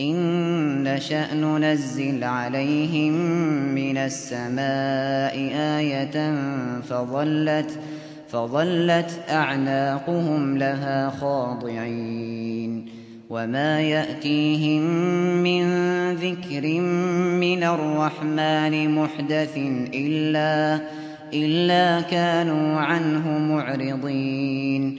إن نشأ ننزل عليهم من السماء آية فظلت فظلت أعناقهم لها خاضعين وما يأتيهم من ذكر من الرحمن محدث إلا إلا كانوا عنه معرضين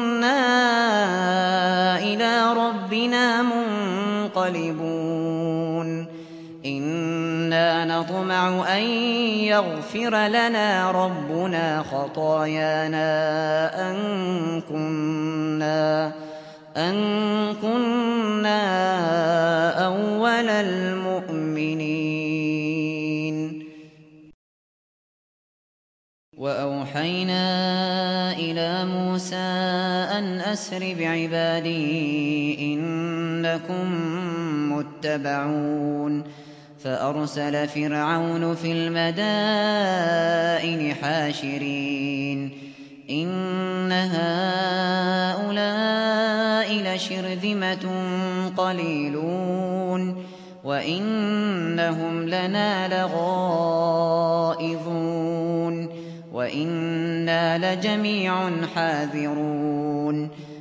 إنا إلى ربنا منقلبون إنا نطمع أن يغفر لنا ربنا خطايانا أن كنا أن كنا أول المؤمنين وأوحينا إلى موسى أن أسر بعبادي إنكم متبعون. فأرسل فرعون في المدائن حاشرين. إن هؤلاء لشرذمة قليلون. وإنهم لنا لغائظون. وإنا لجميع حاذرون.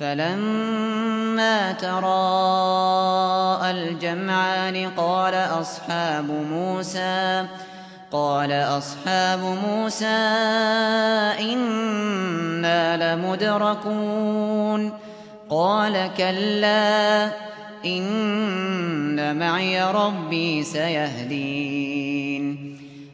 فلما تراءى الجمعان قال أصحاب موسى قال أصحاب موسى إنا لمدركون. قال كلا إن معي ربي سيهدين.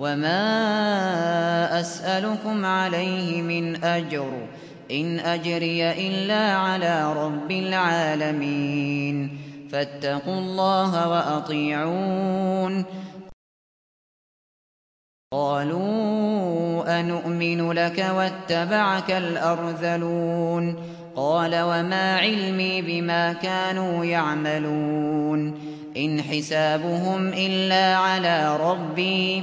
وما أسألكم عليه من أجر إن أجري إلا على رب العالمين فاتقوا الله وأطيعون قالوا أنؤمن لك واتبعك الأرذلون قال وما علمي بما كانوا يعملون إن حسابهم إلا على ربي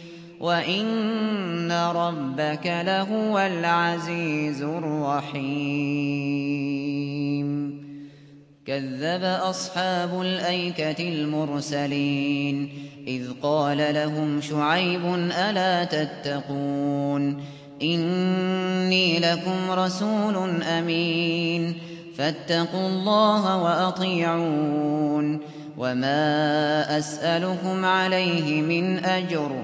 وإن ربك لهو العزيز الرحيم. كذب أصحاب الأيكة المرسلين. إذ قال لهم شعيب ألا تتقون؟ إني لكم رسول أمين. فاتقوا الله وأطيعون. وما أسألكم عليه من أجر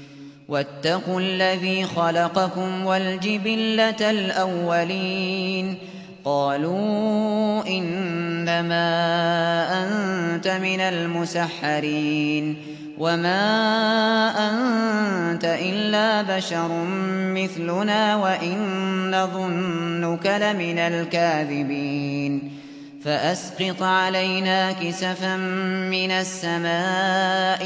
واتقوا الذي خلقكم والجبلة الأولين. قالوا إنما أنت من المسحرين. وما أنت إلا بشر مثلنا وإن نظنك لمن الكاذبين. فأسقط علينا كسفا من السماء